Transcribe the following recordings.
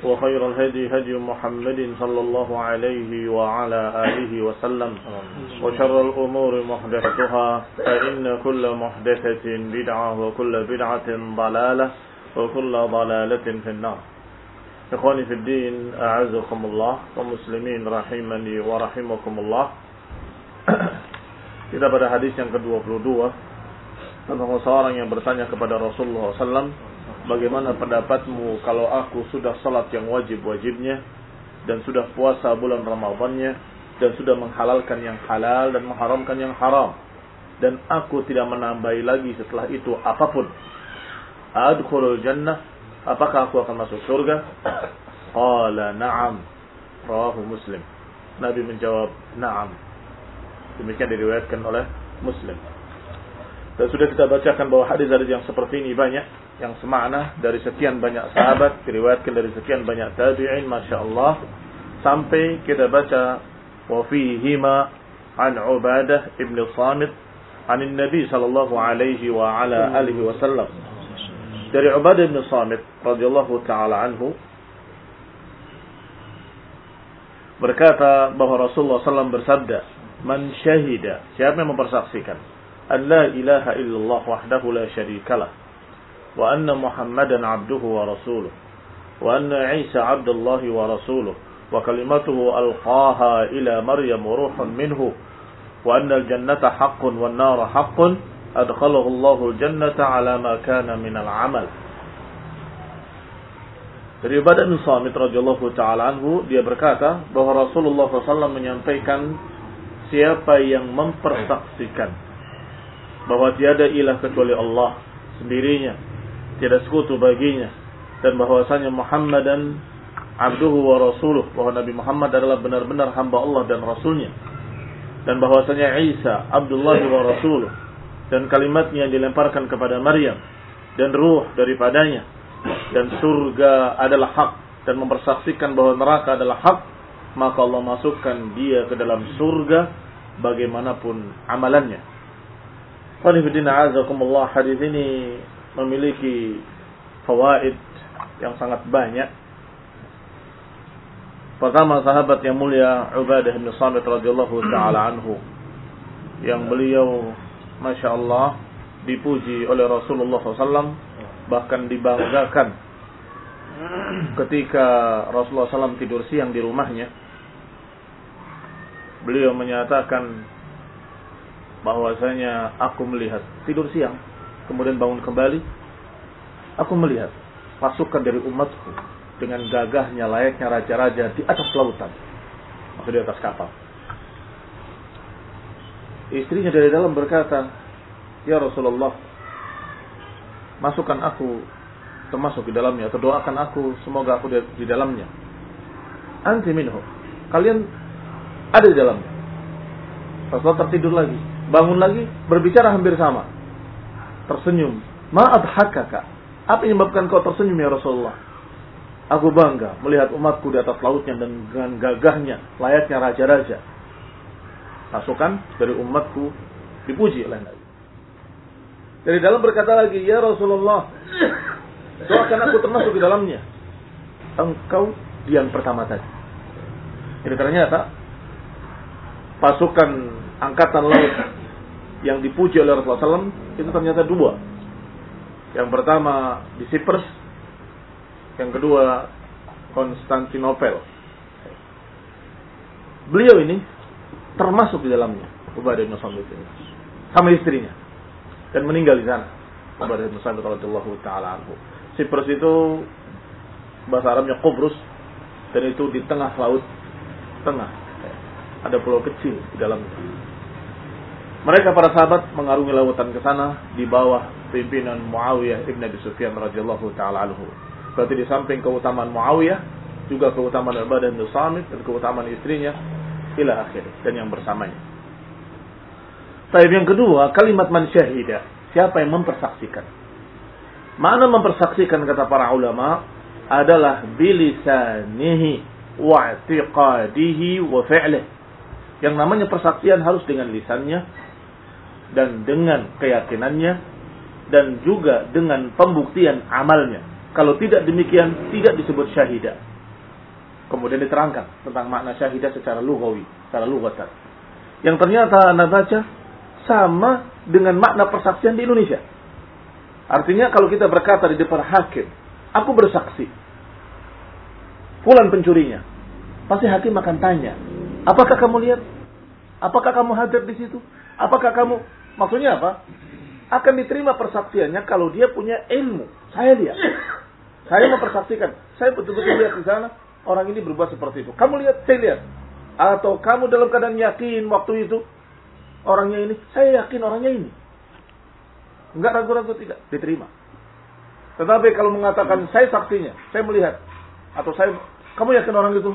وخير الهدي هدي محمد صلى الله عليه وعلى آله وسلم. وشر الأمور محدثتها فإن كل محدثة بدعة وكل بدعة ضلالة وكل ضلالة في النار. إخواني في الدين أعزكم الله ومسلمين رحمني ورحمكم الله. Kita pada hadis yang ke-22 tentang seorang yang bertanya kepada Rasulullah SAW, bagaimana pendapatmu kalau aku sudah salat yang wajib-wajibnya dan sudah puasa bulan Ramadannya dan sudah menghalalkan yang halal dan mengharamkan yang haram dan aku tidak menambahi lagi setelah itu apa pun. Adkhulul jannah, apakah aku akan masuk surga? Qala na'am. Rawahu Muslim. Nabi menjawab, "Na'am." Demikian diriwayatkan oleh Muslim. Dan sudah kita bacakan bahwa hadis-hadis yang seperti ini banyak yang semakna dari sekian banyak sahabat, diriwayatkan dari sekian banyak tabi'in, masya Allah, sampai kita baca fihima an Ubadah ibn Samit an Nabi sallallahu alaihi wa ala alihi wasallam. Dari Ubadah ibn Samit radhiyallahu taala anhu berkata bahwa Rasulullah SAW bersabda, Man syahida, siapa yang mempersaksikan an la ilaha illallah wahdahu la syarikalah wa anna Isa abdullahi wa rasuluh wa kalimatuhu alqaha ila Maryam ruhun minhu wa anna al-jannata haqqun wa an-nara haqqun adkhalahu Allahu al-jannata ala ma kana min al-amal dari Ubadah bin Samit radhiyallahu taala anhu dia berkata bahwa Rasulullah SAW menyampaikan siapa yang mempersaksikan bahwa tiada ilah kecuali Allah sendirinya, tiada sekutu baginya. Dan bahwasanya Muhammadan abduhu wa rasuluh. Bahwa Nabi Muhammad adalah benar-benar hamba Allah dan rasulnya. Dan bahwasanya Isa Abdullah wa rasuluh. Dan kalimatnya yang dilemparkan kepada Maryam dan ruh daripadanya. Dan surga adalah hak. Dan mempersaksikan bahwa neraka adalah hak. Maka Allah masukkan dia ke dalam surga bagaimanapun amalannya. Azakumullah hadis ini memiliki fawaid yang sangat banyak. Pertama sahabat yang mulia Ubadah bin Samit radhiyallahu taala anhu yang beliau masya Allah dipuji oleh Rasulullah SAW bahkan dibanggakan ketika Rasulullah SAW tidur siang di rumahnya beliau menyatakan bahwasanya aku melihat tidur siang kemudian bangun kembali aku melihat pasukan dari umatku dengan gagahnya layaknya raja-raja di atas lautan maksud di atas kapal. Istrinya dari dalam berkata ya Rasulullah masukkan aku termasuk di dalamnya atau doakan aku semoga aku di dalamnya. Anti minhu kalian ada di dalamnya. Rasulullah tertidur lagi bangun lagi berbicara hampir sama tersenyum maaf hakaka apa yang menyebabkan kau tersenyum ya Rasulullah aku bangga melihat umatku di atas lautnya dan dengan gagahnya layaknya raja-raja pasukan dari umatku Dipuji oleh Nabi. Dari dalam berkata lagi, Ya Rasulullah, doakan aku termasuk di dalamnya. Engkau yang pertama tadi. Jadi ternyata pasukan angkatan laut yang dipuji oleh Rasulullah SAW itu ternyata dua. Yang pertama di Cyprus, yang kedua Konstantinopel. Beliau ini termasuk di dalamnya Ubadah bin Samit ini sama istrinya dan meninggal di sana. Ubadah bin Samit radhiyallahu taala anhu. Cyprus itu bahasa Arabnya Qobrus dan itu di tengah laut tengah. Ada pulau kecil di dalamnya. Mereka para sahabat mengarungi lautan ke sana di bawah pimpinan Muawiyah ibn Abi Sufyan radhiyallahu taala anhu. Berarti di samping keutamaan Muawiyah juga keutamaan Ubadah bin Samit dan keutamaan istrinya ila akhir dan yang bersamanya. Tapi yang kedua, kalimat man syahida. Siapa yang mempersaksikan? Mana mempersaksikan kata para ulama adalah bilisanihi wa i'tiqadihi wa fi'lih. Yang namanya persaksian harus dengan lisannya dan dengan keyakinannya dan juga dengan pembuktian amalnya. Kalau tidak demikian tidak disebut syahidah. Kemudian diterangkan tentang makna syahidah secara lugawi, secara lugatan. Yang ternyata Anda baca sama dengan makna persaksian di Indonesia. Artinya kalau kita berkata di depan hakim, aku bersaksi. Fulan pencurinya. Pasti hakim akan tanya, apakah kamu lihat? Apakah kamu hadir di situ? Apakah kamu maksudnya apa? Akan diterima persaksiannya kalau dia punya ilmu. Saya lihat. Saya mempersaksikan. Saya betul-betul lihat di sana orang ini berbuat seperti itu. Kamu lihat, saya lihat. Atau kamu dalam keadaan yakin waktu itu orangnya ini, saya yakin orangnya ini. Enggak ragu-ragu tidak diterima. Tetapi kalau mengatakan saya saksinya, saya melihat atau saya kamu yakin orang itu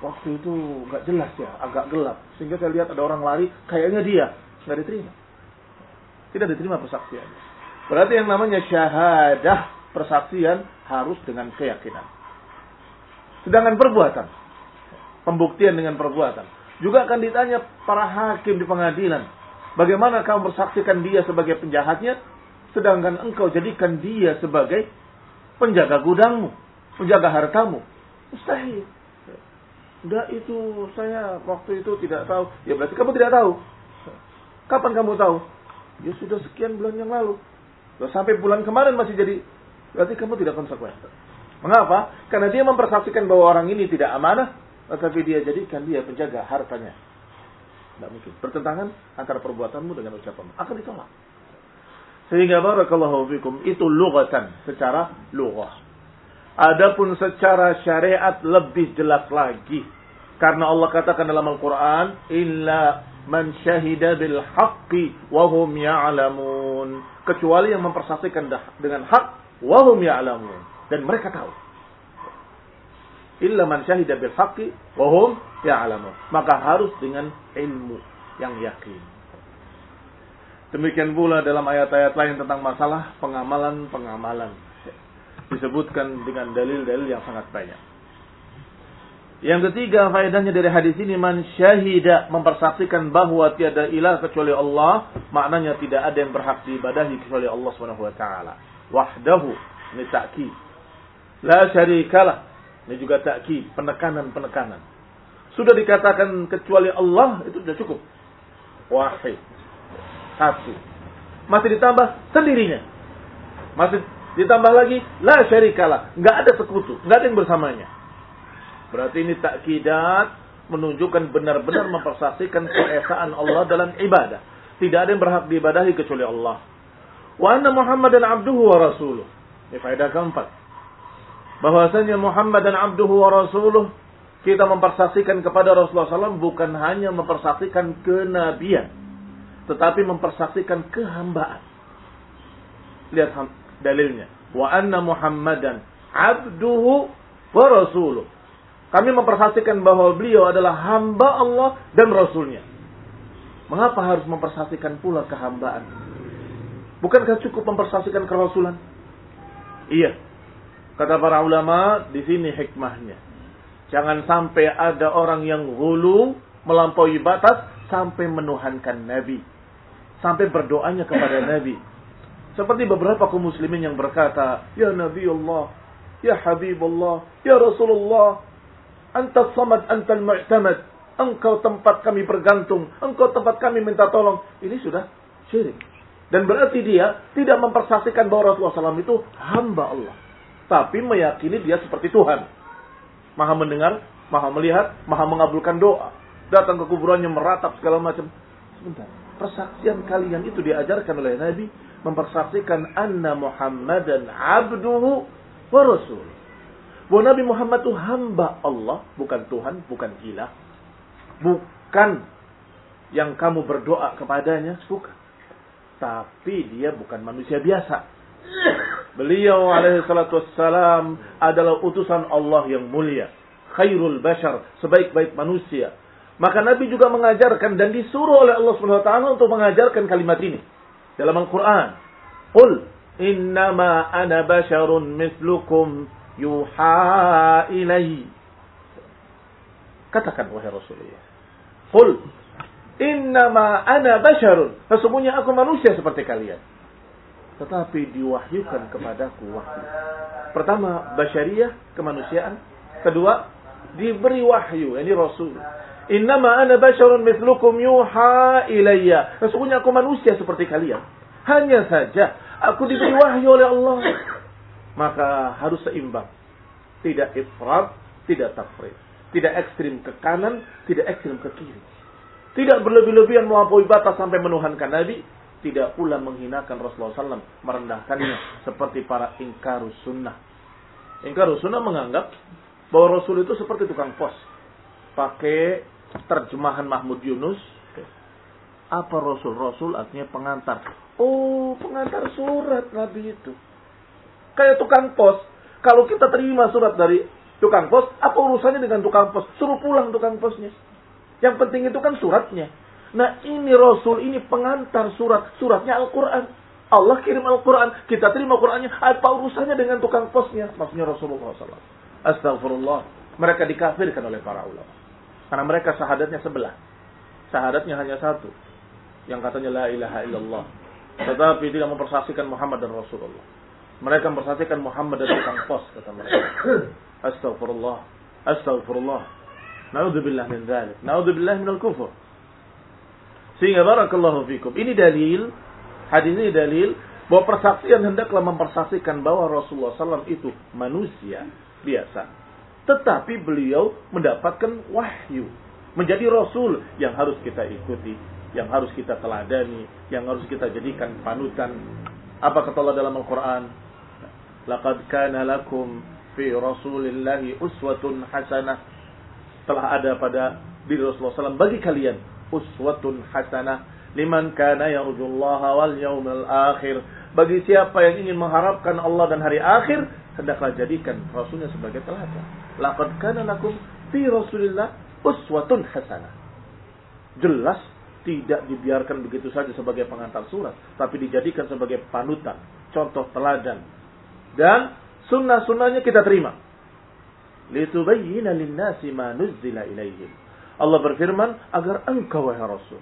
waktu itu nggak jelas ya, agak gelap sehingga saya lihat ada orang lari, kayaknya dia nggak diterima. Tidak diterima persaksian. Berarti yang namanya syahadah persaksian harus dengan keyakinan. Sedangkan perbuatan, pembuktian dengan perbuatan, juga akan ditanya para hakim di pengadilan, bagaimana kamu bersaksikan dia sebagai penjahatnya, sedangkan engkau jadikan dia sebagai penjaga gudangmu, penjaga hartamu. Mustahil. Enggak itu saya waktu itu tidak tahu. Ya berarti kamu tidak tahu. Kapan kamu tahu? Ya sudah sekian bulan yang lalu. Sampai bulan kemarin masih jadi Berarti kamu tidak konsekuen. Mengapa? Karena dia mempersaksikan bahwa orang ini tidak amanah, tetapi dia jadikan dia penjaga hartanya. Tidak mungkin. Bertentangan antara perbuatanmu dengan ucapanmu. Akan ditolak. Sehingga barakallahu fikum itu lugatan secara lughah. Adapun secara syariat lebih jelas lagi. Karena Allah katakan dalam Al-Quran, Illa man syahida bil haqqi wahum ya'lamun. Kecuali yang mempersaksikan dengan hak wahum ya'lamun. Dan mereka tahu. Illa man syahida bil haqqi wahum ya'lamun. Maka harus dengan ilmu yang yakin. Demikian pula dalam ayat-ayat lain tentang masalah pengamalan-pengamalan. Disebutkan dengan dalil-dalil yang sangat banyak yang ketiga faedahnya dari hadis ini man syahida mempersaksikan bahwa tiada ilah kecuali Allah, maknanya tidak ada yang berhak diibadahi kecuali Allah Subhanahu wa taala. Wahdahu ini ta'kid. La syarikalah ini juga ta'kid penekanan-penekanan. Sudah dikatakan kecuali Allah itu sudah cukup. Wahid. Satu. Masih ditambah sendirinya. Masih ditambah lagi la syarikalah nggak ada sekutu nggak ada yang bersamanya berarti ini takkidat menunjukkan benar-benar mempersaksikan keesaan Allah dalam ibadah tidak ada yang berhak diibadahi kecuali Allah Wa anna Muhammadan abduhu wa rasuluh. Ini faedah keempat. Bahwasanya Muhammad dan abduhu wa rasuluh kita mempersaksikan kepada Rasulullah SAW bukan hanya mempersaksikan kenabian, tetapi mempersaksikan kehambaan. Lihat dalilnya. Wa anna Muhammadan abduhu wa rasuluh. Kami mempersaksikan bahwa beliau adalah hamba Allah dan Rasulnya. Mengapa harus mempersaksikan pula kehambaan? Bukankah cukup mempersaksikan kerasulan? Iya. Kata para ulama, di sini hikmahnya. Jangan sampai ada orang yang hulu melampaui batas sampai menuhankan Nabi. sampai berdoanya kepada Nabi. Seperti beberapa kaum muslimin yang berkata, Ya Nabi Allah, Ya Habibullah, Ya Rasulullah, Anta samad, anta mu'tamad. Engkau tempat kami bergantung. Engkau tempat kami minta tolong. Ini sudah syirik. Dan berarti dia tidak mempersaksikan bahwa Rasulullah SAW itu hamba Allah. Tapi meyakini dia seperti Tuhan. Maha mendengar, maha melihat, maha mengabulkan doa. Datang ke kuburannya meratap segala macam. Sebentar. Persaksian kalian itu diajarkan oleh Nabi. Mempersaksikan anna Muhammadan abduhu wa rasul. Bahwa Nabi Muhammad itu hamba Allah. Bukan Tuhan, bukan ilah bukan yang kamu berdoa kepadanya, bukan. Tapi dia bukan manusia biasa. Beliau alaihi salatu wassalam adalah utusan Allah yang mulia. Khairul bashar, sebaik-baik manusia. Maka Nabi juga mengajarkan dan disuruh oleh Allah taala untuk mengajarkan kalimat ini dalam Al-Qur'an. Qul innama ana basharun mislukum yuha ilai. Katakan wahai Rasulullah. Qul innama ana basharun. Sesungguhnya aku manusia seperti kalian. Tetapi diwahyukan kepadaku wahyu. Pertama, basyariyah, kemanusiaan. Kedua, diberi wahyu, ini Rasul. Innama ana basharun mithlukum yuha ilayya. Sesungguhnya aku manusia seperti kalian. Hanya saja aku diberi wahyu oleh Allah. Maka harus seimbang. Tidak ifrat, tidak tafrid. Tidak ekstrim ke kanan, tidak ekstrim ke kiri. Tidak berlebih-lebihan melampaui batas sampai menuhankan Nabi. Tidak pula menghinakan Rasulullah SAW. Merendahkannya seperti para ingkarus sunnah. Ingkarus sunnah menganggap bahwa Rasul itu seperti tukang pos. Pakai terjemahan Mahmud Yunus. Apa Rasul? Rasul artinya pengantar. Oh, pengantar surat Nabi itu. Kayak tukang pos. Kalau kita terima surat dari tukang pos, apa urusannya dengan tukang pos? Suruh pulang tukang posnya. Yang penting itu kan suratnya. Nah ini Rasul, ini pengantar surat. Suratnya Al-Quran. Allah kirim Al-Quran. Kita terima Qurannya. Apa urusannya dengan tukang posnya? Maksudnya Rasulullah SAW. Astagfirullah. Mereka dikafirkan oleh para ulama. Karena mereka sahadatnya sebelah. Sahadatnya hanya satu. Yang katanya la ilaha illallah. Tetapi tidak mempersaksikan Muhammad dan Rasulullah. Mereka mempersaksikan Muhammad dan tukang pos, kata mereka. Astaghfirullah. Astaghfirullah. Naudzubillah min dzalik. Naudzubillah min al-kufur. Sehingga barakallahu fikum. Ini dalil, hadis ini dalil bahwa persaksian hendaklah mempersaksikan bahwa Rasulullah SAW itu manusia biasa. Tetapi beliau mendapatkan wahyu. Menjadi Rasul yang harus kita ikuti. Yang harus kita teladani. Yang harus kita jadikan panutan. Apa kata Allah dalam Al-Quran? Laqad kana lakum fi rasulillahi uswatun hasanah. Telah ada pada diri Rasulullah SAW bagi kalian uswatun hasanah liman kana yarjullaha wal yawmal akhir. Bagi siapa yang ingin mengharapkan Allah dan hari akhir, hendaklah jadikan rasulnya sebagai teladan. Laqad kana lakum fi Rasulillah uswatun hasanah. Jelas tidak dibiarkan begitu saja sebagai pengantar surat, tapi dijadikan sebagai panutan, contoh teladan. Dan sunnah-sunnahnya kita terima. Litubayyina lin-nasi ma nuzzila ilaihim. Allah berfirman agar engkau wahai Rasul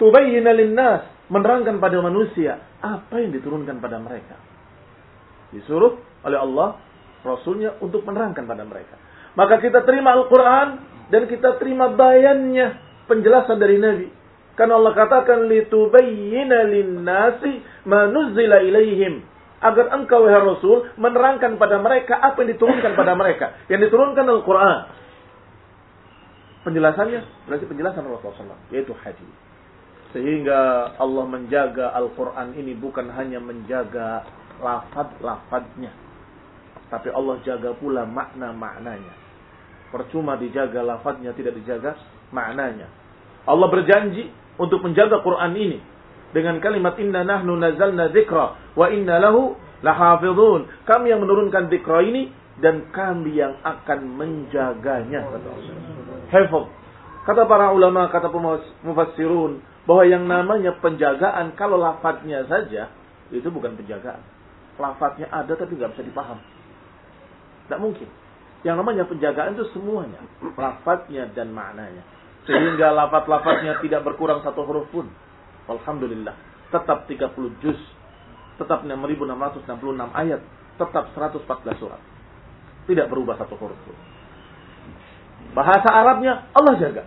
tubayyina linnas menerangkan pada manusia apa yang diturunkan pada mereka. Disuruh oleh Allah Rasulnya untuk menerangkan pada mereka. Maka kita terima Al-Quran dan kita terima bayannya penjelasan dari Nabi. Karena Allah katakan litubayyina linnasi ma nuzzila ilaihim agar engkau wahai Rasul menerangkan pada mereka apa yang diturunkan pada mereka. Yang diturunkan Al-Quran. Penjelasannya berarti penjelasan Rasulullah yaitu hadis. Sehingga Allah menjaga Al-Quran ini bukan hanya menjaga lafad-lafadnya. Tapi Allah jaga pula makna-maknanya. Percuma dijaga lafadnya, tidak dijaga maknanya. Allah berjanji untuk menjaga Quran ini. Dengan kalimat inna nahnu nazalna dzikra wa inna lahu lahafidhun. Kami yang menurunkan dzikra ini dan kami yang akan menjaganya kata Allah. Kata para ulama, kata mufassirun, bahwa yang namanya penjagaan kalau lafadznya saja itu bukan penjagaan. Lafadznya ada tapi nggak bisa dipaham. Tidak mungkin. Yang namanya penjagaan itu semuanya, lafadznya dan maknanya. Sehingga lafadz-lafadznya tidak berkurang satu huruf pun. Alhamdulillah. Tetap 30 juz. Tetap 6666 ayat. Tetap 114 surat. Tidak berubah satu huruf pun. Bahasa Arabnya Allah jaga.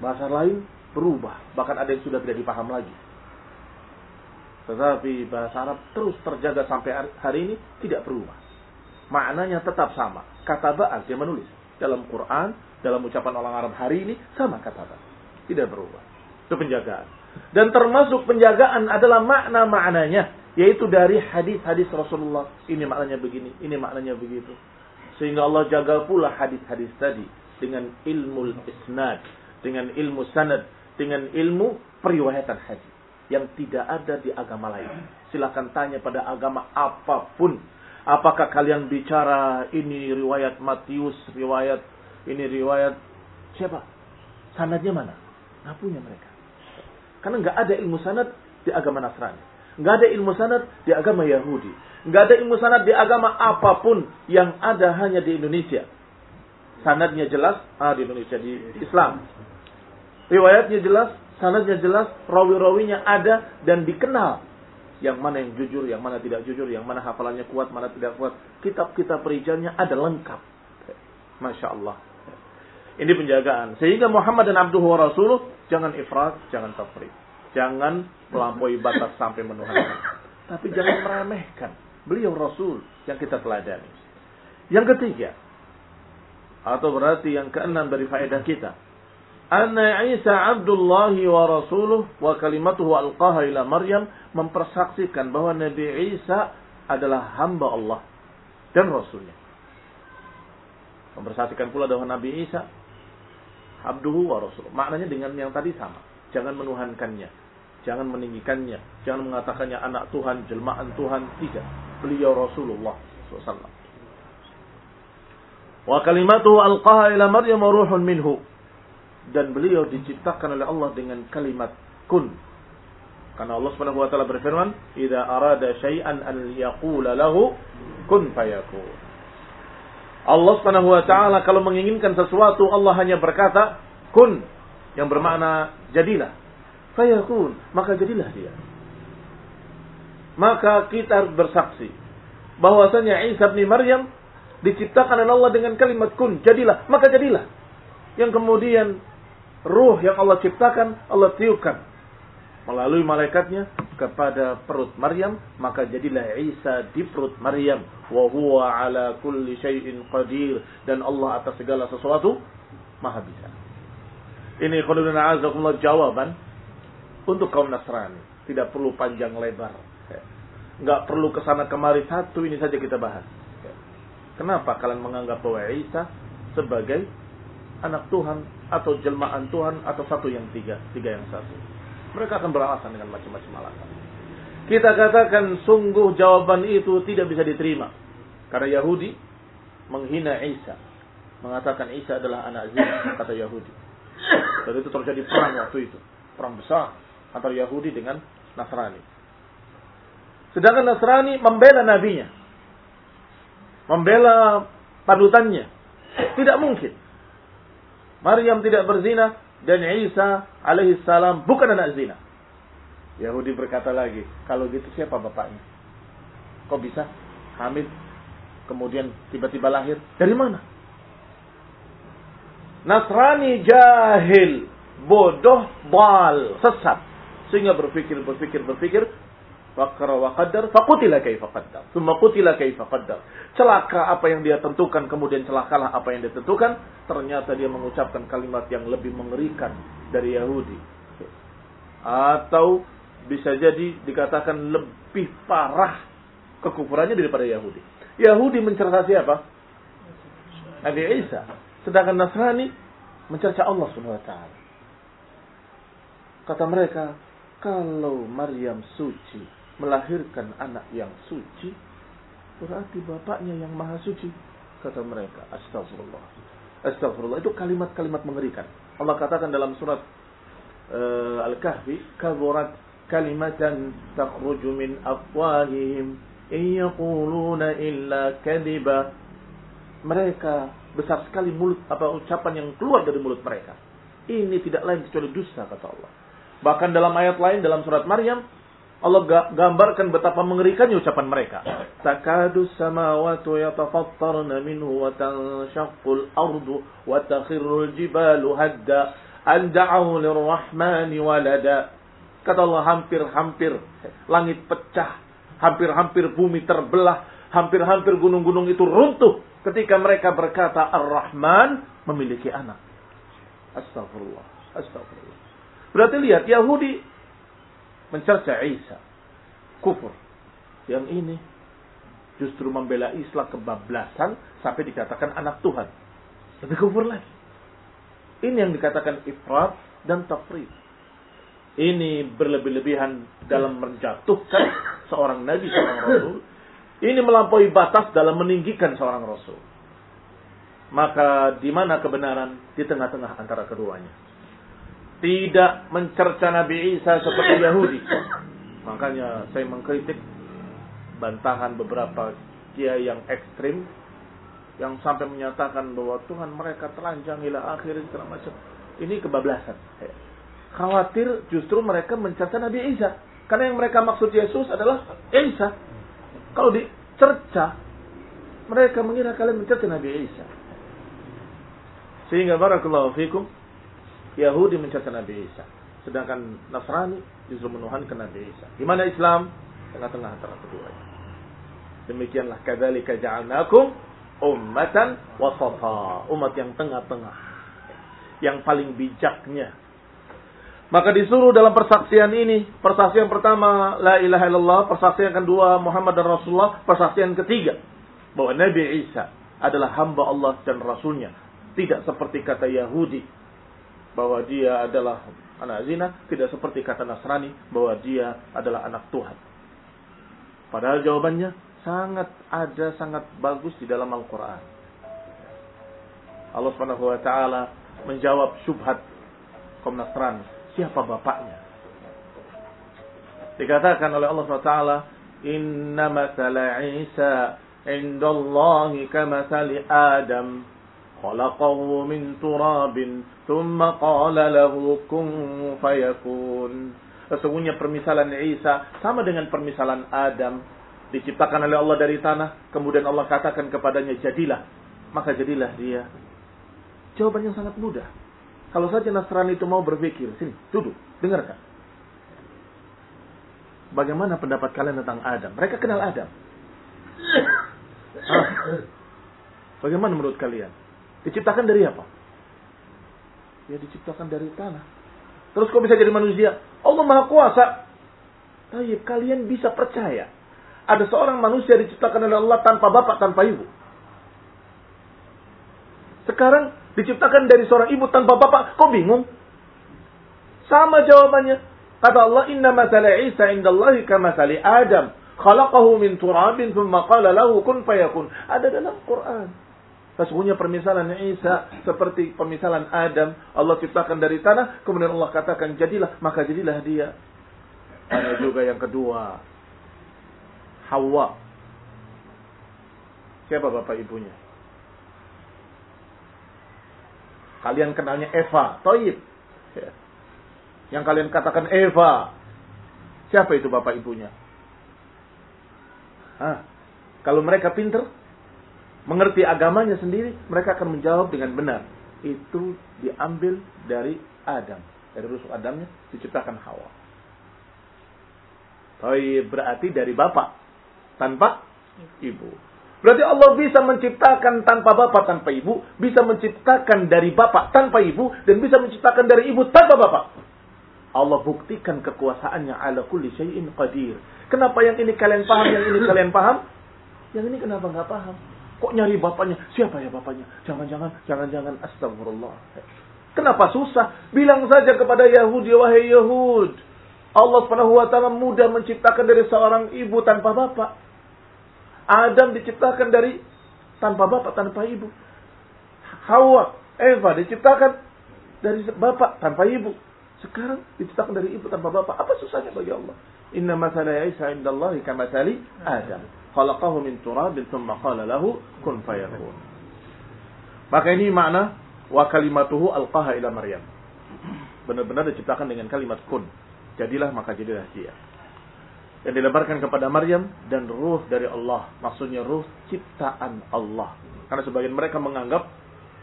Bahasa lain berubah. Bahkan ada yang sudah tidak dipaham lagi. Tetapi bahasa Arab terus terjaga sampai hari ini tidak berubah. Maknanya tetap sama. Kata ba'al dia menulis. Dalam Quran, dalam ucapan orang Arab hari ini, sama kata ba'al. Tidak berubah. Itu penjagaan. Dan termasuk penjagaan adalah makna-maknanya. Yaitu dari hadis-hadis Rasulullah. Ini maknanya begini, ini maknanya begitu. Sehingga Allah jaga pula hadis-hadis tadi. Dengan ilmu isnad. Dengan ilmu sanad. Dengan ilmu periwayatan hadis yang tidak ada di agama lain. Silahkan tanya pada agama apa pun. Apakah kalian bicara ini riwayat Matius, riwayat ini riwayat siapa? Sanadnya mana? Nggak punya mereka. Karena nggak ada ilmu sanad di agama Nasrani. Nggak ada ilmu sanad di agama Yahudi. Nggak ada ilmu sanad di agama apa pun yang ada hanya di Indonesia. Sanadnya jelas, ah di Indonesia, di Islam. Riwayatnya jelas, sanadnya jelas, rawi-rawinya ada dan dikenal. Yang mana yang jujur, yang mana tidak jujur, yang mana hafalannya kuat, mana tidak kuat. Kitab-kitab perijalnya ada lengkap. Masya Allah. Ini penjagaan. Sehingga Muhammad dan Abduhu wa Rasuluh jangan ifrat, jangan tafrid. Jangan melampaui batas sampai menuhankan. Tapi jangan meremehkan. Beliau Rasul yang kita teladani. Yang ketiga, atau berarti yang keenam dari faedah kita, anna Isa Abdullah wa rasuluh wa kalimatuhu alqaha ila Maryam mempersaksikan bahwa Nabi Isa adalah hamba Allah dan rasulnya. Mempersaksikan pula bahwa Nabi Isa abduhu wa rasuluh. Maknanya dengan yang tadi sama. Jangan menuhankannya. Jangan meninggikannya. Jangan mengatakannya anak Tuhan, jelmaan Tuhan. Tidak. Beliau Rasulullah SAW. Wa kalimatuhu alqaha ila Maryam ruhun minhu dan beliau diciptakan oleh Allah dengan kalimat kun. Karena Allah Subhanahu wa taala berfirman, "Idza arada syai'an an yaqula lahu kun fayakun." Allah Subhanahu wa taala kalau menginginkan sesuatu Allah hanya berkata kun yang bermakna jadilah. Fayakun, maka jadilah dia. Maka kita bersaksi bahwasanya Isa bin Maryam diciptakan oleh Allah dengan kalimat kun, jadilah, maka jadilah. Yang kemudian ruh yang Allah ciptakan, Allah tiupkan melalui malaikatnya kepada perut Maryam, maka jadilah Isa di perut Maryam. Wa huwa ala kulli syai'in qadir dan Allah atas segala sesuatu maha bisa. Ini khuludun azakumullah jawaban untuk kaum Nasrani. Tidak perlu panjang lebar. Nggak perlu ke sana kemari satu ini saja kita bahas. Kenapa kalian menganggap bahwa Isa sebagai anak Tuhan atau jelmaan Tuhan atau satu yang tiga, tiga yang satu. Mereka akan beralasan dengan macam-macam alasan. Kita katakan sungguh jawaban itu tidak bisa diterima. Karena Yahudi menghina Isa. Mengatakan Isa adalah anak zina, kata Yahudi. Dan itu terjadi perang waktu itu. Perang besar antara Yahudi dengan Nasrani. Sedangkan Nasrani membela nabinya. Membela panutannya. Tidak mungkin. Maryam tidak berzina dan Isa alaihi salam bukan anak zina. Yahudi berkata lagi, kalau gitu siapa bapaknya? Kok bisa hamil kemudian tiba-tiba lahir? Dari mana? Nasrani jahil, bodoh, bal, sesat. Sehingga berpikir, berpikir, berpikir, Fakra wa qaddar, faqutila kaifa qaddar. Summa qutila kaifa qaddar. Celaka apa yang dia tentukan, kemudian celakalah apa yang dia tentukan. Ternyata dia mengucapkan kalimat yang lebih mengerikan dari Yahudi. Atau bisa jadi dikatakan lebih parah kekufurannya daripada Yahudi. Yahudi mencerca siapa? Nabi Isa. Sedangkan Nasrani mencerca Allah taala. Kata mereka, kalau Maryam suci, melahirkan anak yang suci, berarti bapaknya yang maha suci. Kata mereka, astagfirullah. Astagfirullah. Itu kalimat-kalimat mengerikan. Allah katakan dalam surat uh, Al-Kahfi, kaburat kalimatan takhruju min afwahihim in yaquluna illa kadiba. Mereka besar sekali mulut apa ucapan yang keluar dari mulut mereka. Ini tidak lain kecuali dusta kata Allah. Bahkan dalam ayat lain dalam surat Maryam Allah gambarkan betapa mengerikannya ucapan mereka. Takadu samawatu yatafattarna minhu wa tanshaqqul ardu wa takhirrul jibalu hadda an da'u lirrahmani walada. Kata Allah hampir-hampir langit pecah, hampir-hampir bumi terbelah, hampir-hampir gunung-gunung itu runtuh ketika mereka berkata Ar-Rahman memiliki anak. Astagfirullah. Astagfirullah. Berarti lihat Yahudi mencerca Isa. Kufur. Yang ini justru membela Islam kebablasan sampai dikatakan anak Tuhan. Lebih kufur lagi. Ini yang dikatakan ifrat dan tafrid. Ini berlebih-lebihan dalam menjatuhkan seorang nabi, seorang rasul. Ini melampaui batas dalam meninggikan seorang rasul. Maka di mana kebenaran? Di tengah-tengah antara keduanya tidak mencerca Nabi Isa seperti Yahudi. Makanya saya mengkritik bantahan beberapa dia yang ekstrim yang sampai menyatakan bahwa Tuhan mereka telanjang ila akhir segala macam. Ini kebablasan. Khawatir justru mereka mencerca Nabi Isa. Karena yang mereka maksud Yesus adalah Isa. Kalau dicerca, mereka mengira kalian mencerca Nabi Isa. Sehingga barakallahu fikum, Yahudi mencatat Nabi Isa. Sedangkan Nasrani justru menuhankan Nabi Isa. Di mana Islam? Tengah-tengah antara keduanya. Demikianlah kadzalika ja'alnakum ummatan wasata. Umat yang tengah-tengah. Yang paling bijaknya. Maka disuruh dalam persaksian ini, persaksian pertama la ilaha illallah, persaksian kedua Muhammad dan Rasulullah, persaksian ketiga bahwa Nabi Isa adalah hamba Allah dan Rasulnya. Tidak seperti kata Yahudi bahwa dia adalah anak zina, tidak seperti kata Nasrani bahwa dia adalah anak Tuhan. Padahal jawabannya sangat ada sangat bagus di dalam Al-Qur'an. Allah Subhanahu wa taala menjawab syubhat kaum Nasrani, siapa bapaknya? Dikatakan oleh Allah Subhanahu wa taala, "Inna mathala Isa 'inda Allah kamathali Adam." خلقه من تراب ثم قال له كن فيكون Sesungguhnya permisalan Isa sama dengan permisalan Adam. Diciptakan oleh Allah dari tanah. Kemudian Allah katakan kepadanya, jadilah. Maka jadilah dia. Jawaban yang sangat mudah. Kalau saja Nasrani itu mau berpikir. Sini, duduk, dengarkan. Bagaimana pendapat kalian tentang Adam? Mereka kenal Adam. Ah. Bagaimana menurut kalian? Diciptakan dari apa? Ya diciptakan dari tanah. Terus kok bisa jadi manusia? Allah Maha Kuasa. Tapi kalian bisa percaya. Ada seorang manusia diciptakan oleh Allah tanpa bapak, tanpa ibu. Sekarang diciptakan dari seorang ibu tanpa bapak. Kok bingung? Sama jawabannya. Kata Allah, Inna masala Isa indallahi kamasali Adam. Khalaqahu min turabin thumma qala lahu kun fayakun. Ada dalam Quran. Sesungguhnya permisalan Isa seperti permisalan Adam. Allah ciptakan dari tanah. Kemudian Allah katakan jadilah. Maka jadilah dia. Ada juga yang kedua. Hawa. Siapa bapak ibunya? Kalian kenalnya Eva. Toib. Ya. Yang kalian katakan Eva. Siapa itu bapak ibunya? Hah? Kalau mereka pinter, mengerti agamanya sendiri, mereka akan menjawab dengan benar. Itu diambil dari Adam. Dari rusuk Adamnya diciptakan Hawa. Tapi berarti dari bapak. Tanpa ibu. Berarti Allah bisa menciptakan tanpa bapak, tanpa ibu. Bisa menciptakan dari bapak tanpa ibu. Dan bisa menciptakan dari ibu tanpa bapak. Allah buktikan kekuasaannya ala kulli syai'in qadir. Kenapa yang ini kalian paham, yang ini kalian paham? Yang ini kenapa nggak paham? Kok nyari bapaknya? Siapa ya bapaknya? Jangan-jangan, jangan-jangan astagfirullah. Kenapa susah? Bilang saja kepada Yahudi, wahai Yahud. Allah Subhanahu wa taala mudah menciptakan dari seorang ibu tanpa bapak. Adam diciptakan dari tanpa bapak, tanpa ibu. Hawa, Eva diciptakan dari bapak tanpa ibu. Sekarang diciptakan dari ibu tanpa bapak. Apa susahnya bagi Allah? Inna masala Isa indallahi kamathali Adam khalaqahu min turabin thumma qala lahu kun fayakun. Maka ini makna wa kalimatuhu alqaha ila Maryam. Benar-benar diciptakan dengan kalimat kun. Jadilah maka jadilah dia. Yang dilebarkan kepada Maryam dan ruh dari Allah. Maksudnya ruh ciptaan Allah. Karena sebagian mereka menganggap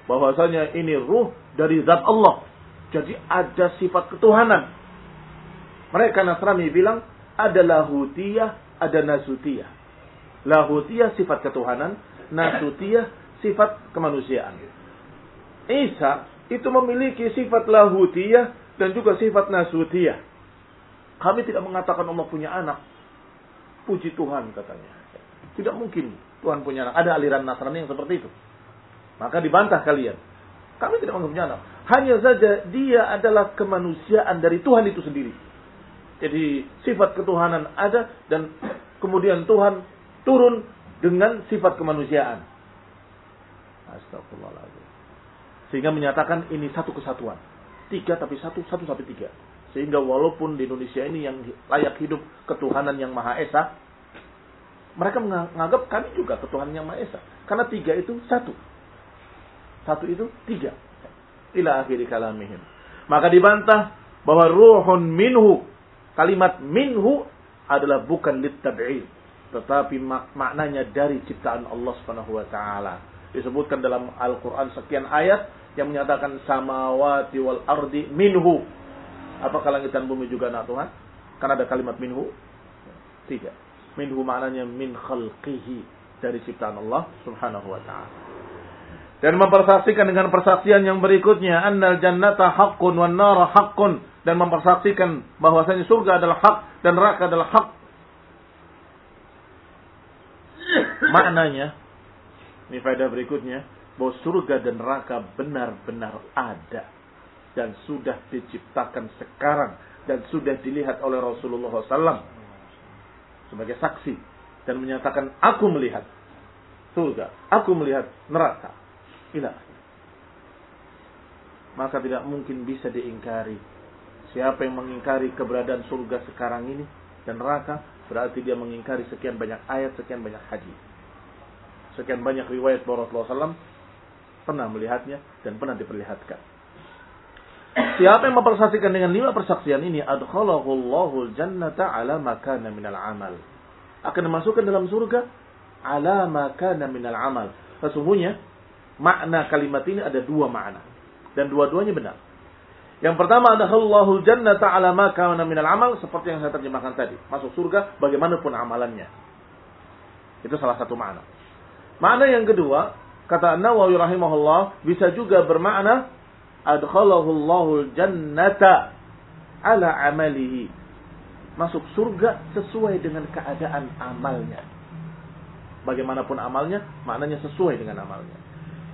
bahwasanya ini ruh dari zat Allah. Jadi ada sifat ketuhanan. Mereka Nasrani bilang ada lahutiyah, ada nasutiyah. Lahutiyah sifat ketuhanan, nasutiyah sifat kemanusiaan. Isa itu memiliki sifat lahutiyah dan juga sifat nasutiyah. Kami tidak mengatakan Allah punya anak. Puji Tuhan katanya. Tidak mungkin Tuhan punya anak. Ada aliran Nasrani yang seperti itu. Maka dibantah kalian. Kami tidak menganggap punya anak. Hanya saja dia adalah kemanusiaan dari Tuhan itu sendiri. Jadi sifat ketuhanan ada dan kemudian Tuhan turun dengan sifat kemanusiaan. Astagfirullahaladzim. Sehingga menyatakan ini satu kesatuan. Tiga tapi satu, satu sampai tiga. Sehingga walaupun di Indonesia ini yang layak hidup ketuhanan yang Maha Esa, mereka menganggap kami juga ketuhanan yang Maha Esa. Karena tiga itu satu. Satu itu tiga. Ila akhiri kalamihim. Maka dibantah bahwa ruhun minhu. Kalimat minhu adalah bukan litab'id. Tetapi mak maknanya dari ciptaan Allah subhanahu wa ta'ala. Disebutkan dalam Al-Quran sekian ayat yang menyatakan samawati wal ardi minhu Apakah langit dan bumi juga anak Tuhan? Karena ada kalimat minhu. Tidak. Minhu maknanya min khalqihi. Dari ciptaan Allah subhanahu wa ta'ala. Dan mempersaksikan dengan persaksian yang berikutnya. Annal jannata haqqun wan nara haqqun. Dan mempersaksikan bahwasanya surga adalah hak dan neraka adalah hak. Maknanya, ini faedah berikutnya, bahwa surga dan neraka benar-benar ada dan sudah diciptakan sekarang dan sudah dilihat oleh Rasulullah SAW sebagai saksi dan menyatakan aku melihat surga, aku melihat neraka. Ila. Maka tidak mungkin bisa diingkari. Siapa yang mengingkari keberadaan surga sekarang ini dan neraka, berarti dia mengingkari sekian banyak ayat, sekian banyak hadis. Sekian banyak riwayat bahwa Rasulullah SAW pernah melihatnya dan pernah diperlihatkan. Siapa yang mempersaksikan dengan lima persaksian ini, adkhalahu Allahul jannata ala makana minal amal. Akan dimasukkan dalam surga ala makana minal amal. Sesungguhnya makna kalimat ini ada dua makna dan dua-duanya benar. Yang pertama ada Allahul jannata ala makana minal amal seperti yang saya terjemahkan tadi. Masuk surga bagaimanapun amalannya. Itu salah satu makna. Makna yang kedua, kata Nawawi rahimahullah, bisa juga bermakna adkhalahu Allahul jannata ala amalihi. Masuk surga sesuai dengan keadaan amalnya. Bagaimanapun amalnya, maknanya sesuai dengan amalnya.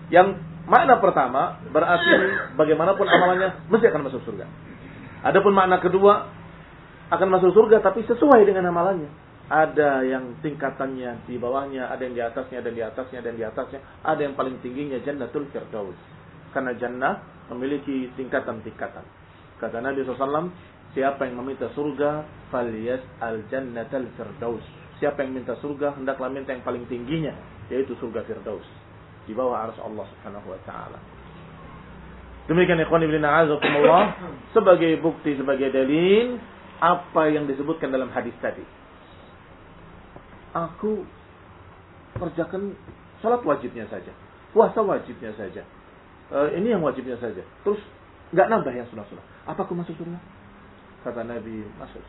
Yang makna pertama berarti bagaimanapun amalannya mesti akan masuk surga. Adapun makna kedua akan masuk surga tapi sesuai dengan amalannya. Ada yang tingkatannya di bawahnya, ada yang di atasnya, ada yang di atasnya, dan di atasnya, ada yang paling tingginya jannatul firdaus. Karena jannah memiliki tingkatan-tingkatan. Kata Nabi SAW, siapa yang meminta surga, faliyas al jannatal firdaus. Siapa yang minta surga, hendaklah minta yang paling tingginya, yaitu surga firdaus. Di bawah arsy Allah Subhanahu wa taala. Demikian ikhwan ibn a'azakumullah sebagai bukti sebagai dalil apa yang disebutkan dalam hadis tadi. Aku kerjakan salat wajibnya saja, puasa wajibnya saja, uh, ini yang wajibnya saja. Terus nggak nambah yang sunnah-sunnah. Apa aku masuk surga? Kata Nabi masuk.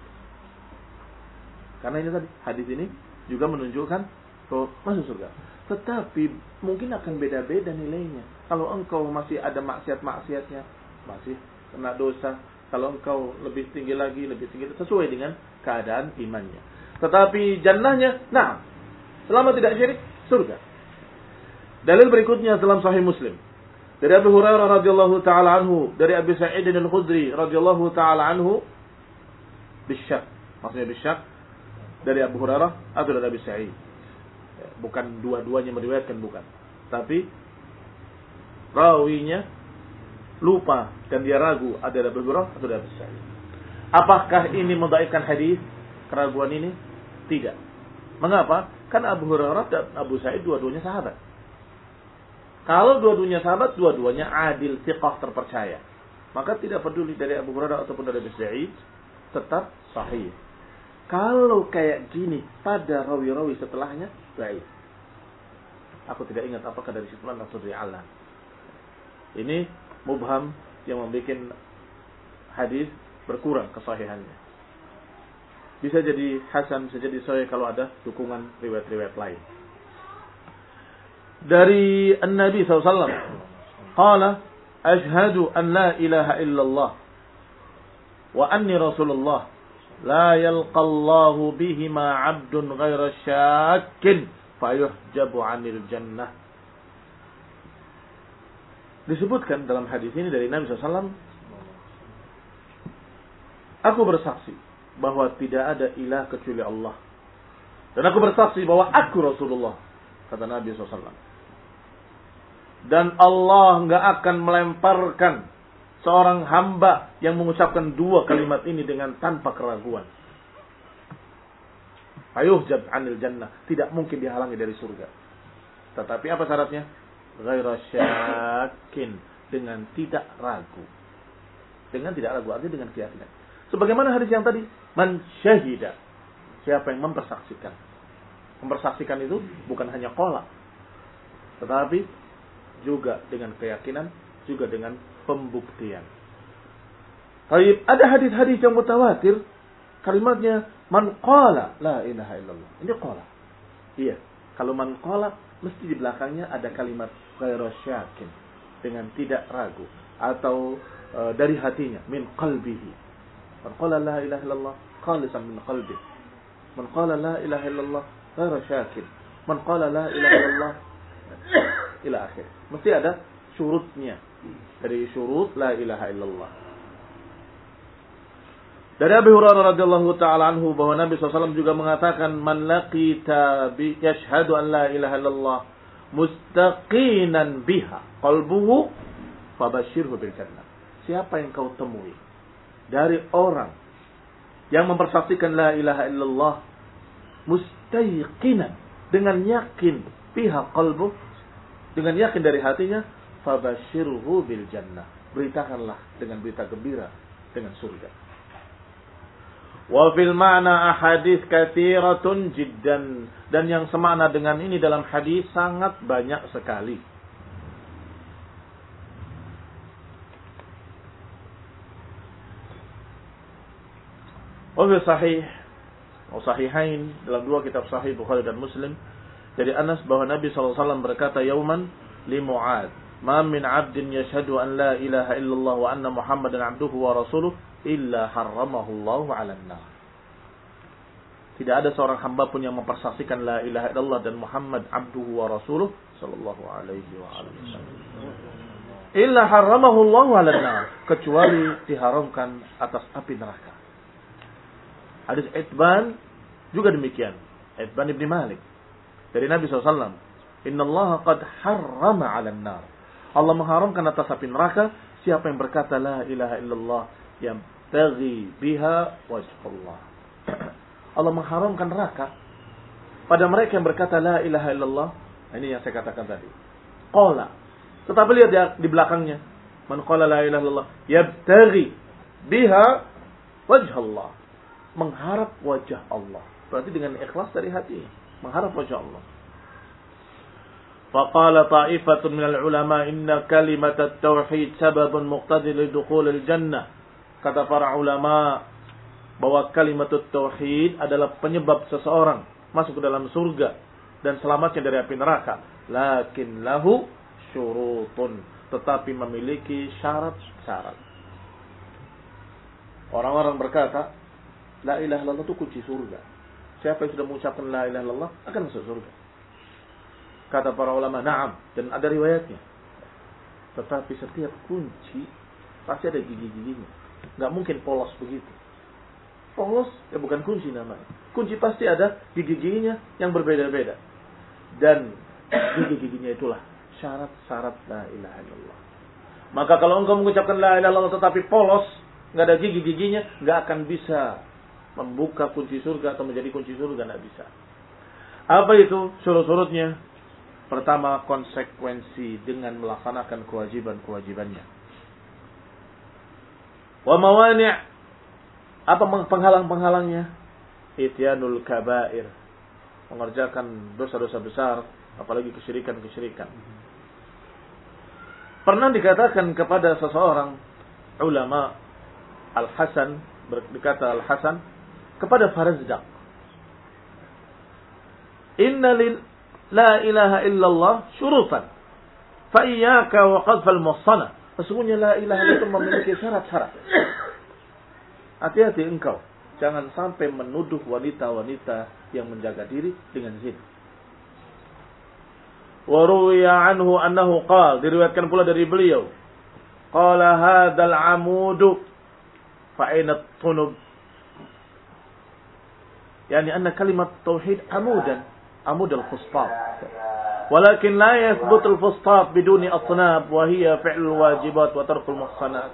Karena ini tadi hadis ini juga menunjukkan bahwa masuk surga. Tetapi mungkin akan beda-beda nilainya. Kalau engkau masih ada maksiat-maksiatnya, masih kena dosa. Kalau engkau lebih tinggi lagi, lebih tinggi sesuai dengan keadaan imannya. Tetapi jannahnya, nah, selama tidak syirik, surga. Dalil berikutnya dalam Sahih Muslim. Dari Abu Hurairah radhiyallahu taala anhu, dari Abu Sa'id al-Khudri radhiyallahu taala anhu bisyak. Maksudnya bisyak dari Abu Hurairah atau dari Abu Sa'id. Bukan dua-duanya meriwayatkan bukan. Tapi rawinya lupa dan dia ragu ada dari Abu Hurairah atau dari Abu Sa'id. Apakah ini membaikkan hadis keraguan ini? Tidak. Mengapa? Karena Abu Hurairah dan Abu Sa'id dua-duanya sahabat. Kalau dua-duanya sahabat, dua-duanya adil, siqah terpercaya. Maka tidak peduli dari Abu Hurairah ataupun dari Abu Sa'id, tetap sahih. Kalau kayak gini pada rawi-rawi setelahnya, baik. Aku tidak ingat apakah dari Sufyan atau dari Allah. Ini mubham yang membuat hadis berkurang kesahihannya. Bisa jadi hasan, bisa jadi sahih kalau ada dukungan riwayat-riwayat lain. Dari An-Nabi SAW. Qala, Ashhadu an la ilaha illallah. Wa anni Rasulullah. La yalqallahu bihima abdun ghaira syakin. Fayuhjabu anil jannah. Disebutkan dalam hadis ini dari Nabi SAW. Aku bersaksi bahwa tidak ada ilah kecuali Allah. Dan aku bersaksi bahwa aku Rasulullah. Kata Nabi SAW. Dan Allah nggak akan melemparkan seorang hamba yang mengucapkan dua kalimat ini dengan tanpa keraguan. Ayuhjab anil jannah. Tidak mungkin dihalangi dari surga. Tetapi apa syaratnya? Ghaira syakin. Dengan tidak ragu. Dengan tidak ragu. Artinya dengan keyakinan. Sebagaimana hadis yang tadi. Man syahida. Siapa yang mempersaksikan. Mempersaksikan itu bukan hanya kolak. Tetapi juga dengan keyakinan. Juga dengan pembuktian. Taib, ada hadis-hadis yang mutawatir. Kalimatnya man qala la ilaha illallah. Ini qala. Iya. Kalau man qala mesti di belakangnya ada kalimat ghairu syakin dengan tidak ragu atau e, dari hatinya min qalbihi. Man qala la ilaha illallah khalisan min qalbi. Man qala la ilaha illallah ghairu syakin. Man qala la ilaha illallah ila akhir. Mesti ada syurutnya. Dari syurut la ilaha illallah. Dari Abu Hurairah radhiyallahu taala anhu bahwa Nabi SAW juga mengatakan man laqita bi yashhadu an la ilaha illallah mustaqinan biha qalbuhu fabashirhu bil jannah. Siapa yang kau temui dari orang yang mempersaksikan la ilaha illallah mustaqinan dengan yakin biha qalbu dengan yakin dari hatinya fabashirhu bil jannah. Beritakanlah dengan berita gembira dengan surga. Wa fil ma'na ahadis katsiratun jiddan dan yang semakna dengan ini dalam hadis sangat banyak sekali. Wa fi sahih wa sahihain dalam dua kitab sahih Bukhari dan Muslim dari Anas bahwa Nabi SAW berkata yauman li Mu'ad ma min 'abdin yashhadu an la ilaha illallah wa anna Muhammadan 'abduhu wa rasuluh illa harramahullahu 'alan nar. Tidak ada seorang hamba pun yang mempersaksikan la ilaha illallah dan Muhammad abduhu wa rasuluh sallallahu alaihi wa alihi wasallam. Illa harramahullahu 'alan nar, kecuali diharamkan atas api neraka. Hadis Itban juga demikian. Itban ibn Malik dari Nabi SAW. Inna Allah qad harrama 'alan nar. Allah mengharamkan atas api neraka siapa yang berkata la ilaha illallah yang yabtaghi biha wajhullah. Allah mengharamkan neraka pada mereka yang berkata la ilaha illallah. Ini yang saya katakan tadi. Qala. Tetapi lihat ya di belakangnya. Man qala la ilaha illallah yabtaghi biha wajhallah Mengharap wajah Allah. Berarti dengan ikhlas dari hati. Mengharap wajah Allah. فقال طائفة من العلماء إن كلمة التوحيد سبب مقتضي لدخول الجنة kata para ulama bahwa kalimat tauhid adalah penyebab seseorang masuk ke dalam surga dan selamatnya dari api neraka. Lakin lahu syurutun, tetapi memiliki syarat-syarat. Orang-orang berkata, La ilaha illallah itu kunci surga. Siapa yang sudah mengucapkan La ilaha illallah akan masuk surga. Kata para ulama, na'am. Dan ada riwayatnya. Tetapi setiap kunci pasti ada gigi-giginya. Nggak mungkin polos begitu. Polos ya bukan kunci namanya. Kunci pasti ada gigi-giginya yang berbeda-beda. Dan gigi-giginya itulah syarat-syarat la ilaha illallah. Maka kalau engkau mengucapkan la ilaha illallah tetapi polos, nggak ada gigi-giginya, nggak akan bisa membuka kunci surga atau menjadi kunci surga nggak bisa. Apa itu surut-surutnya? Pertama konsekuensi dengan melaksanakan kewajiban-kewajibannya. Wa mawani' apa penghalang-penghalangnya? Ityanul kabair. Mengerjakan dosa-dosa besar, apalagi kesyirikan-kesyirikan. Pernah dikatakan kepada seseorang ulama Al-Hasan berkata Al-Hasan kepada Farazdak. Inna lil la ilaha illallah syurutan. Fa'iyaka wa qadfal musana. Sesungguhnya la ilaha itu memiliki syarat-syarat. Hati-hati engkau. Jangan sampai menuduh wanita-wanita yang menjaga diri dengan zina. Waruya anhu annahu qal. Diriwayatkan pula dari beliau. Qala hadal amudu. Fa'inat tunub. يعني أن كلمة توحيد عمودا عمود الفسطاط ولكن لا يثبت الفسطاط بدون أصناب وهي فعل الواجبات وترك المحصنات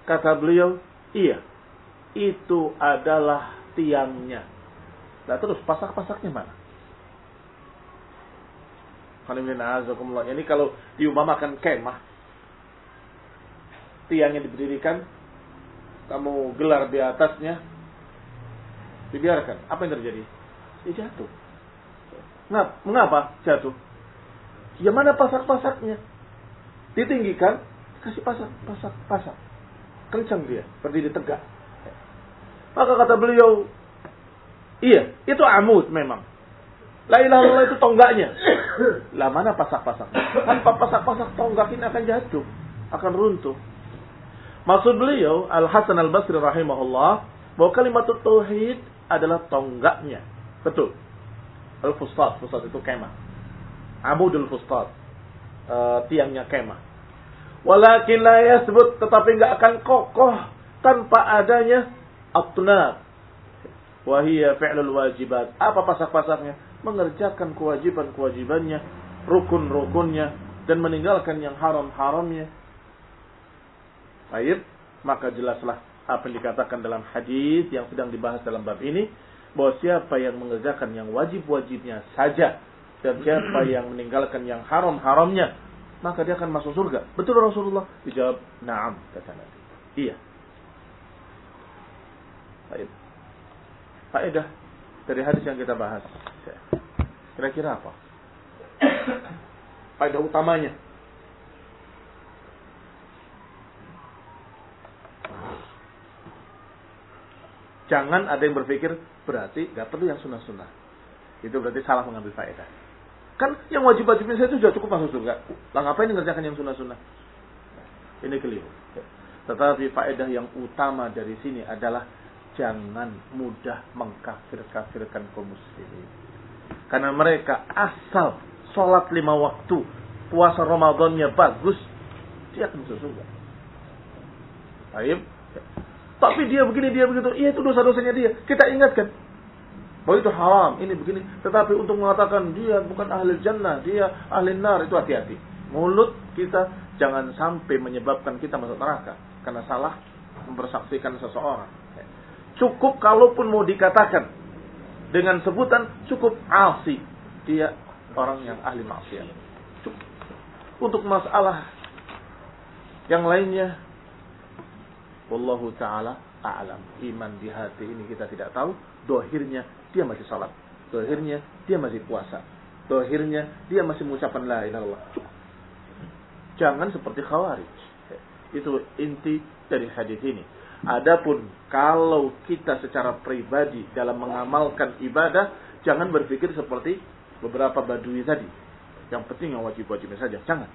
kata beliau iya itu adalah tiangnya nah terus pasak-pasaknya mana ini kalau diumpamakan kemah tiang yang diberdirikan, kamu gelar di atasnya, dibiarkan. Apa yang terjadi? Dia jatuh. Nah, mengapa jatuh? Ya mana pasak-pasaknya? Ditinggikan, kasih pasak, pasak, pasak. Kencang dia, berdiri tegak. Maka kata beliau, iya, itu amud memang. La ilaha illallah itu tonggaknya. Lah mana pasak-pasak? Tanpa pasak-pasak tonggak ini akan jatuh, akan runtuh. Maksud beliau Al Hasan Al Basri rahimahullah bahwa kalimat tauhid adalah tonggaknya. Betul. Al fustat, fustat itu kemah. Amudul fustat, uh, tiangnya kemah. Walakin la yasbut tetapi enggak akan kokoh tanpa adanya atnab. Wahia fi'lul wajibat. Apa pasak-pasaknya? Mengerjakan kewajiban-kewajibannya, rukun-rukunnya, dan meninggalkan yang haram-haramnya Baik, maka jelaslah apa yang dikatakan dalam hadis yang sedang dibahas dalam bab ini bahwa siapa yang mengerjakan yang wajib-wajibnya saja dan siapa yang meninggalkan yang haram-haramnya maka dia akan masuk surga. Betul Rasulullah? Dijawab, "Na'am," kata Nabi. Iya. Baik. Faedah dari hadis yang kita bahas. Kira-kira apa? Faedah utamanya Jangan ada yang berpikir berarti gak perlu yang sunnah-sunnah. Itu berarti salah mengambil faedah. Kan yang wajib-wajibnya saya itu sudah cukup masuk surga. Lah ngapain ngerjakan yang sunnah-sunnah? Ini keliru. Tetapi faedah yang utama dari sini adalah jangan mudah mengkafir-kafirkan kaum muslimin. Karena mereka asal sholat lima waktu, puasa Ramadannya bagus, dia akan masuk surga. Baik. Tapi dia begini, dia begitu. Iya itu dosa-dosanya dia. Kita ingatkan. Bahwa itu haram, ini begini. Tetapi untuk mengatakan dia bukan ahli jannah, dia ahli nar, itu hati-hati. Mulut kita jangan sampai menyebabkan kita masuk neraka. Karena salah mempersaksikan seseorang. Cukup kalaupun mau dikatakan dengan sebutan cukup asi. Dia orang yang ahli maksiat. Cukup. Untuk masalah yang lainnya Wallahu ta'ala a'lam. Iman di hati ini kita tidak tahu. Dohirnya dia masih salat. Dohirnya dia masih puasa. Dohirnya dia masih mengucapkan la. Jangan seperti khawarij. Itu inti dari hadis ini. Adapun kalau kita secara pribadi dalam mengamalkan ibadah, jangan berpikir seperti beberapa badui tadi. Yang penting yang wajib-wajibnya saja. Jangan.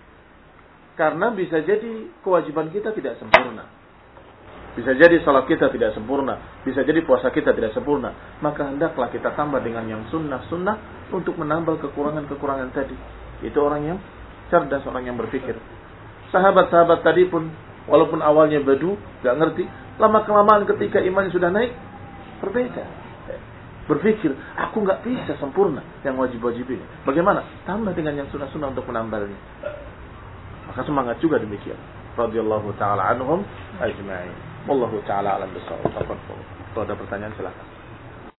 Karena bisa jadi kewajiban kita tidak sempurna. Bisa jadi salat kita tidak sempurna, bisa jadi puasa kita tidak sempurna. Maka hendaklah kita tambah dengan yang sunnah-sunnah untuk menambah kekurangan-kekurangan tadi. Itu orang yang cerdas, orang yang berpikir. Sahabat-sahabat tadi pun, walaupun awalnya badu, gak ngerti, lama-kelamaan ketika iman sudah naik, berbeda. Berpikir, aku nggak bisa sempurna yang wajib-wajib ini. Bagaimana? Tambah dengan yang sunnah-sunnah untuk menambahnya. Maka semangat juga demikian. Radiyallahu ta'ala anhum ajma'in. Wallahu taala alam bisawab. Kalau ada pertanyaan silakan.